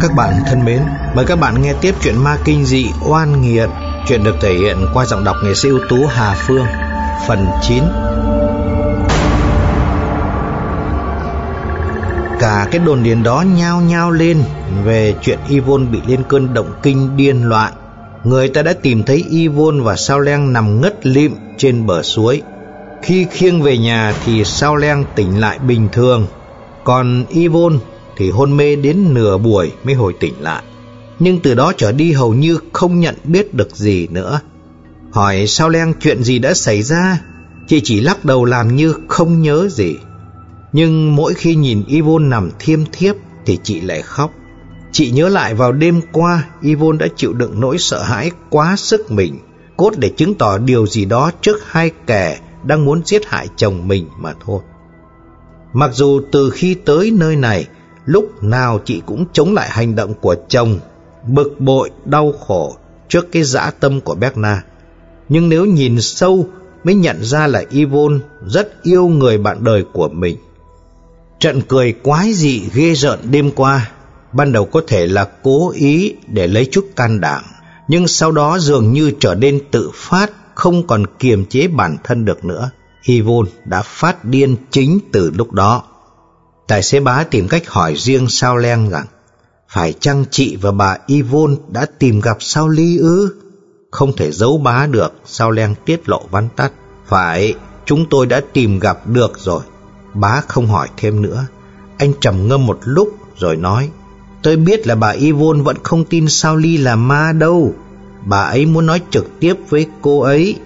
Các bạn thân mến, mời các bạn nghe tiếp chuyện ma kinh dị oan nghiệt. Chuyện được thể hiện qua giọng đọc nghệ sĩ ưu tú Hà Phương, phần 9. Cả cái đồn điền đó nhao nhao lên về chuyện Yvonne bị lên cơn động kinh điên loạn. Người ta đã tìm thấy Yvonne và Sao Leng nằm ngất lịm trên bờ suối. Khi khiêng về nhà thì Sao Leng tỉnh lại bình thường, còn Yvonne thì hôn mê đến nửa buổi mới hồi tỉnh lại. Nhưng từ đó trở đi hầu như không nhận biết được gì nữa. Hỏi sao Len chuyện gì đã xảy ra, chị chỉ lắc đầu làm như không nhớ gì. Nhưng mỗi khi nhìn Yvonne nằm thiêm thiếp thì chị lại khóc. Chị nhớ lại vào đêm qua Yvonne đã chịu đựng nỗi sợ hãi quá sức mình, cốt để chứng tỏ điều gì đó trước hai kẻ đang muốn giết hại chồng mình mà thôi. Mặc dù từ khi tới nơi này, lúc nào chị cũng chống lại hành động của chồng, bực bội, đau khổ trước cái dã tâm của Berna. Nhưng nếu nhìn sâu mới nhận ra là Yvonne rất yêu người bạn đời của mình. Trận cười quái dị ghê rợn đêm qua ban đầu có thể là cố ý để lấy chút can đảm, nhưng sau đó dường như trở nên tự phát, không còn kiềm chế bản thân được nữa. Yvonne đã phát điên chính từ lúc đó. Tài xế bá tìm cách hỏi riêng Sao Len rằng Phải chăng chị và bà Yvonne đã tìm gặp Sao Ly ư? Không thể giấu bá được Sao Len tiết lộ vắn tắt. Phải, chúng tôi đã tìm gặp được rồi. Bá không hỏi thêm nữa. Anh trầm ngâm một lúc rồi nói Tôi biết là bà Yvonne vẫn không tin Sao Ly là ma đâu. Bà ấy muốn nói trực tiếp với cô ấy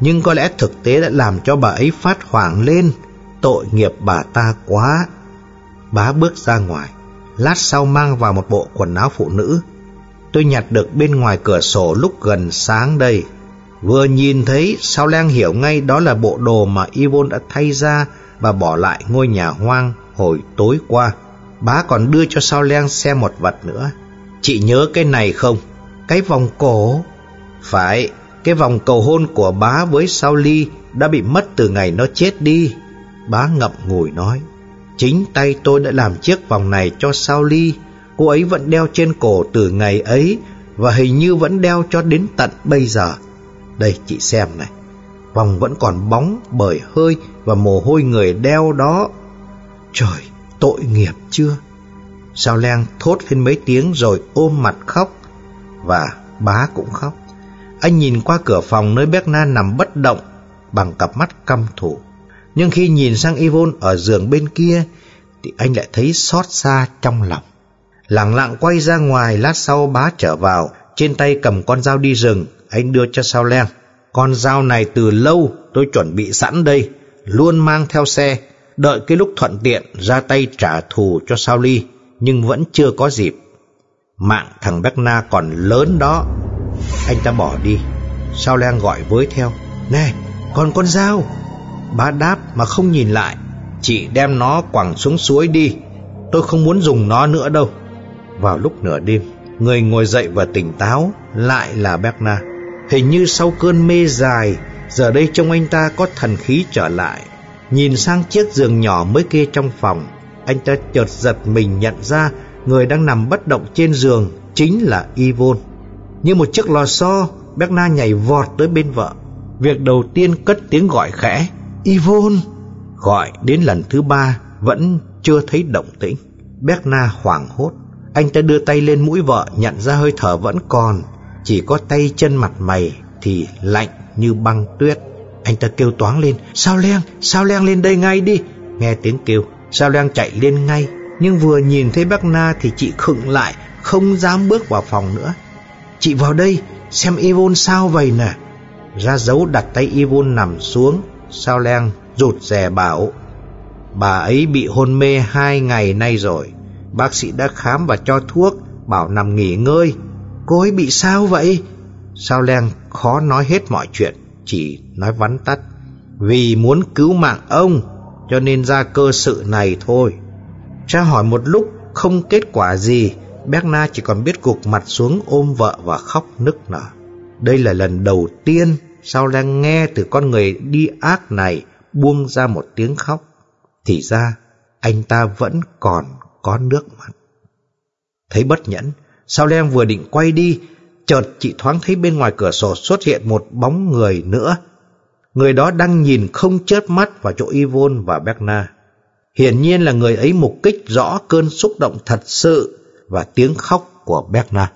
Nhưng có lẽ thực tế đã làm cho bà ấy phát hoảng lên. Tội nghiệp bà ta quá. Bá bước ra ngoài. Lát sau mang vào một bộ quần áo phụ nữ. Tôi nhặt được bên ngoài cửa sổ lúc gần sáng đây. Vừa nhìn thấy Sao Lan hiểu ngay đó là bộ đồ mà Yvonne đã thay ra Và bỏ lại ngôi nhà hoang hồi tối qua. Bá còn đưa cho Sao Lan xem một vật nữa. Chị nhớ cái này không? Cái vòng cổ? Phải, cái vòng cầu hôn của bá với Sao Ly Đã bị mất từ ngày nó chết đi. Bá ngậm ngùi nói. Chính tay tôi đã làm chiếc vòng này cho Sao Ly Cô ấy vẫn đeo trên cổ từ ngày ấy Và hình như vẫn đeo cho đến tận bây giờ. Đây chị xem này. Vòng vẫn còn bóng bởi hơi và mồ hôi người đeo đó. Trời, tội nghiệp chưa? Sao Len thốt lên mấy tiếng rồi ôm mặt khóc? Và bá cũng khóc. Anh nhìn qua cửa phòng nơi Berna nằm bất động Bằng cặp mắt căm thủ nhưng khi nhìn sang Yvonne ở giường bên kia, Thì anh lại thấy xót xa trong lòng. Lặng lặng quay ra ngoài, Lát sau bá trở vào, Trên tay cầm con dao đi rừng, Anh đưa cho Sao Len Con dao này từ lâu tôi chuẩn bị sẵn đây, Luôn mang theo xe, Đợi cái lúc thuận tiện ra tay trả thù cho Sao Ly, Nhưng vẫn chưa có dịp. Mạng thằng Berna còn lớn đó. Anh ta bỏ đi. Sao Len gọi với theo Nè còn con dao? Bá đáp mà không nhìn lại. Chị đem nó quẳng xuống suối đi. Tôi không muốn dùng nó nữa đâu. Vào lúc nửa đêm, Người ngồi dậy và tỉnh táo Lại là Berna. Hình như sau cơn mê dài, Giờ đây trông anh ta có thần khí trở lại. Nhìn sang chiếc giường nhỏ mới kê trong phòng, Anh ta chợt giật mình nhận ra Người đang nằm bất động trên giường Chính là Yvonne. Như một chiếc lò xo, Berna nhảy vọt tới bên vợ. Việc đầu tiên cất tiếng gọi khẽ. Yvonne Gọi đến lần thứ ba Vẫn chưa thấy động tĩnh. Berna hoảng hốt. Anh ta đưa tay lên mũi vợ Nhận ra hơi thở vẫn còn. Chỉ có tay chân mặt mày Thì lạnh như băng tuyết. Anh ta kêu toáng lên Sao Len, sao Len lên đây ngay đi? Nghe tiếng kêu Sao Len chạy lên ngay? Nhưng vừa nhìn thấy Bác Na thì chị khựng lại Không dám bước vào phòng nữa. Chị vào đây xem Yvonne sao vậy nè. Ra dấu đặt tay Yvonne nằm xuống. Sao leng rụt rè bảo, Bà ấy bị hôn mê hai ngày nay rồi. Bác sĩ đã khám và cho thuốc, Bảo nằm nghỉ ngơi. Cô ấy bị sao vậy? Sao leng khó nói hết mọi chuyện, Chỉ nói vắn tắt, Vì muốn cứu mạng ông, Cho nên ra cơ sự này thôi. Cha hỏi một lúc, Không kết quả gì. Berna chỉ còn biết gục mặt xuống ôm vợ và khóc nức nở. Đây là lần đầu tiên sao đang nghe từ con người đi ác này buông ra một tiếng khóc. Thì ra, anh ta vẫn còn có nước mắt. Thấy bất nhẫn, Sao Leng vừa định quay đi, chợt chị thoáng thấy bên ngoài cửa sổ xuất hiện một bóng người nữa. Người đó đang nhìn không chớp mắt vào chỗ Yvonne và Berna. Hiển nhiên là người ấy mục kích rõ cơn xúc động thật sự và tiếng khóc của Berna.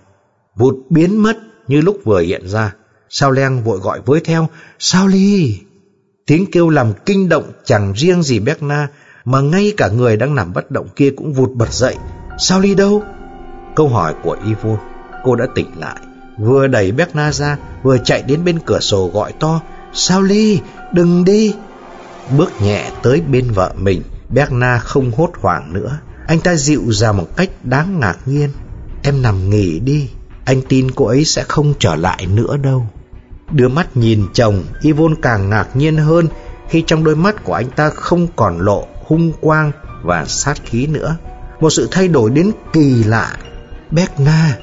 Vụt biến mất như lúc vừa hiện ra. Sao Leng vội gọi với theo, Sao Ly! Tiếng kêu làm kinh động chẳng riêng gì Berna, mà ngay cả người đang nằm bất động kia cũng vụt bật dậy. Sao Ly đâu? Câu hỏi của Yvonne, cô đã tỉnh lại, vừa đẩy Berna ra, vừa chạy đến bên cửa sổ gọi to, Sao Ly, đừng đi! Bước nhẹ tới bên vợ mình, Berna không hốt hoảng nữa. Anh ta dịu dàng một cách đáng ngạc nhiên. Em nằm nghỉ đi, anh tin cô ấy sẽ không trở lại nữa đâu. Đưa mắt nhìn chồng, Yvonne càng ngạc nhiên hơn khi trong đôi mắt của anh ta không còn lộ hung quang và sát khí nữa. Một sự thay đổi đến kỳ lạ. Berna!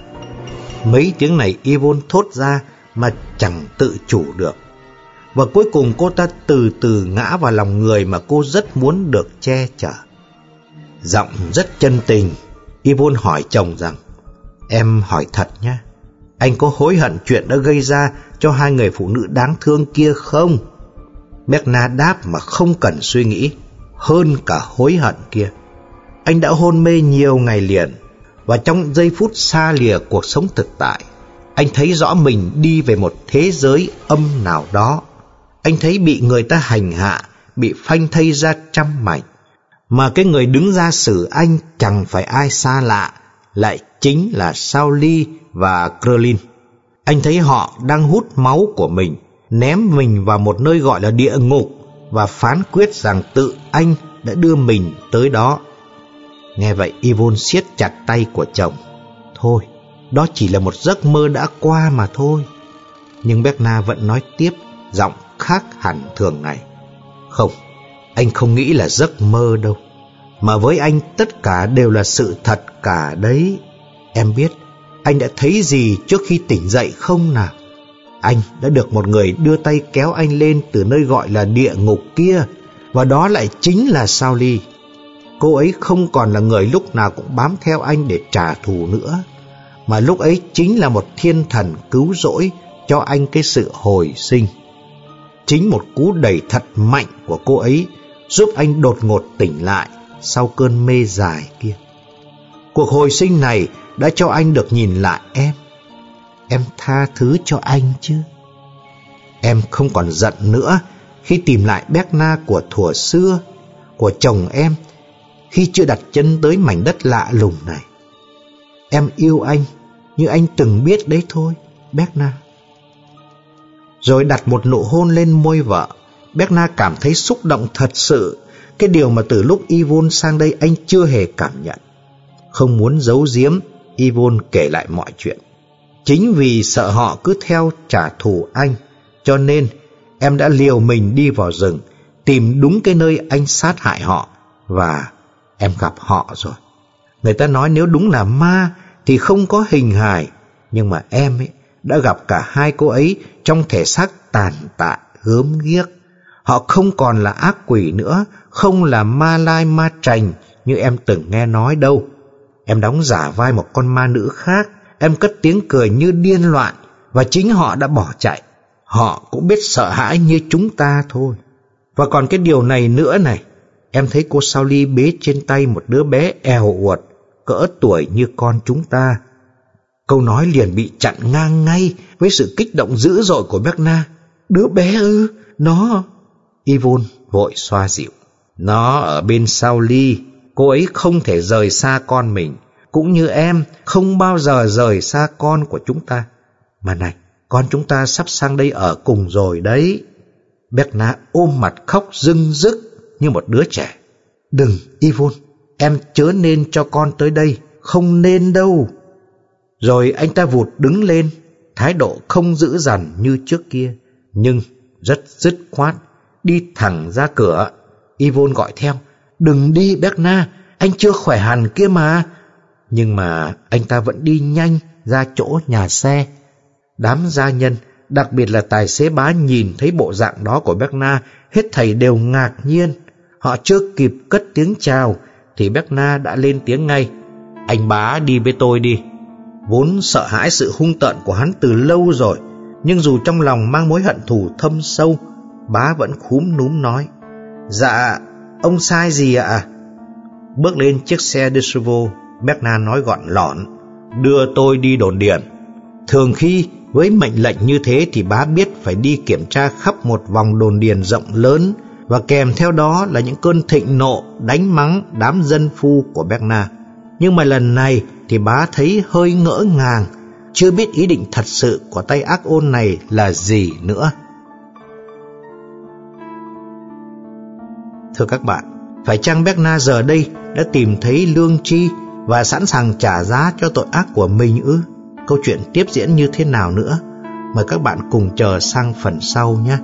Mấy tiếng này Yvonne thốt ra mà chẳng tự chủ được. Và cuối cùng cô ta từ từ ngã vào lòng người mà cô rất muốn được che chở. Giọng rất chân tình, Yvonne hỏi chồng rằng, Em hỏi thật nhé, anh có hối hận chuyện đã gây ra cho hai người phụ nữ đáng thương kia không? Berna đáp mà không cần suy nghĩ, hơn cả hối hận kia. Anh đã hôn mê nhiều ngày liền, và trong giây phút xa lìa cuộc sống thực tại, anh thấy rõ mình đi về một thế giới âm nào đó. Anh thấy bị người ta hành hạ, bị phanh thây ra trăm mảnh. Mà cái người đứng ra xử anh chẳng phải ai xa lạ, lại chính là Sao Ly và Krillin. Anh thấy họ đang hút máu của mình, ném mình vào một nơi gọi là địa ngục và phán quyết rằng tự anh đã đưa mình tới đó. Nghe vậy Yvonne siết chặt tay của chồng. Thôi, đó chỉ là một giấc mơ đã qua mà thôi. Nhưng Berna vẫn nói tiếp, giọng khác hẳn thường ngày. Không, anh không nghĩ là giấc mơ đâu. Mà với anh tất cả đều là sự thật cả đấy. Em biết anh đã thấy gì trước khi tỉnh dậy không nào? Anh đã được một người đưa tay kéo anh lên từ nơi gọi là địa ngục kia, và đó lại chính là Sao Ly. Cô ấy không còn là người lúc nào cũng bám theo anh để trả thù nữa, mà lúc ấy chính là một thiên thần cứu rỗi cho anh cái sự hồi sinh. Chính một cú đẩy thật mạnh của cô ấy giúp anh đột ngột tỉnh lại sau cơn mê dài kia. Cuộc hồi sinh này đã cho anh được nhìn lại em. Em tha thứ cho anh chứ? Em không còn giận nữa khi tìm lại Berna của thuở xưa, của chồng em, khi chưa đặt chân tới mảnh đất lạ lùng này. Em yêu anh như anh từng biết đấy thôi, Berna. Rồi đặt một nụ hôn lên môi vợ, Berna cảm thấy xúc động thật sự, cái điều mà từ lúc Yvonne sang đây anh chưa hề cảm nhận. Không muốn giấu giếm, Yvonne kể lại mọi chuyện. Chính vì sợ họ cứ theo trả thù anh, cho nên em đã liều mình đi vào rừng, tìm đúng cái nơi anh sát hại họ, và em gặp họ rồi. Người ta nói nếu đúng là ma thì không có hình hài, nhưng mà em ấy đã gặp cả hai cô ấy trong thể xác tàn tạ, gớm ghiếc. Họ không còn là ác quỷ nữa, không là ma lai ma trành như em từng nghe nói đâu. Em đóng giả vai một con ma nữ khác, em cất tiếng cười như điên loạn, và chính họ đã bỏ chạy. Họ cũng biết sợ hãi như chúng ta thôi. Và còn cái điều này nữa này, em thấy cô Sao Ly bế trên tay một đứa bé eo uột, cỡ tuổi như con chúng ta. Câu nói liền bị chặn ngang ngay với sự kích động dữ dội của Berna. Đứa bé ư, nó... Yvonne vội xoa dịu. Nó ở bên Sao Ly, cô ấy không thể rời xa con mình, cũng như em không bao giờ rời xa con của chúng ta. Mà này, con chúng ta sắp sang đây ở cùng rồi đấy. Berna ôm mặt khóc rưng rức như một đứa trẻ. Đừng, Yvonne, em chớ nên cho con tới đây, không nên đâu. Rồi anh ta vụt đứng lên, thái độ không dữ dằn như trước kia, nhưng rất dứt khoát, đi thẳng ra cửa. Yvonne gọi theo, đừng đi Berna, anh chưa khỏe hẳn kia mà. Nhưng mà anh ta vẫn đi nhanh ra chỗ nhà xe. Đám gia nhân, đặc biệt là tài xế bá nhìn thấy bộ dạng đó của Berna, hết thầy đều ngạc nhiên. Họ chưa kịp cất tiếng chào, thì Berna đã lên tiếng ngay. Anh bá đi với tôi đi. Vốn sợ hãi sự hung tợn của hắn từ lâu rồi, nhưng dù trong lòng mang mối hận thù thâm sâu, bá vẫn khúm núm nói. Dạ, ông sai gì ạ? Bước lên chiếc xe Desuvo, Chauveau, Bernard nói gọn lọn, đưa tôi đi đồn điện. Thường khi với mệnh lệnh như thế thì bá biết phải đi kiểm tra khắp một vòng đồn điền rộng lớn và kèm theo đó là những cơn thịnh nộ đánh mắng đám dân phu của Bernard. Nhưng mà lần này thì bá thấy hơi ngỡ ngàng, chưa biết ý định thật sự của tay ác ôn này là gì nữa. Thưa các bạn, phải chăng Berna giờ đây đã tìm thấy lương tri và sẵn sàng trả giá cho tội ác của mình ư? Câu chuyện tiếp diễn như thế nào nữa? Mời các bạn cùng chờ sang phần sau nhé.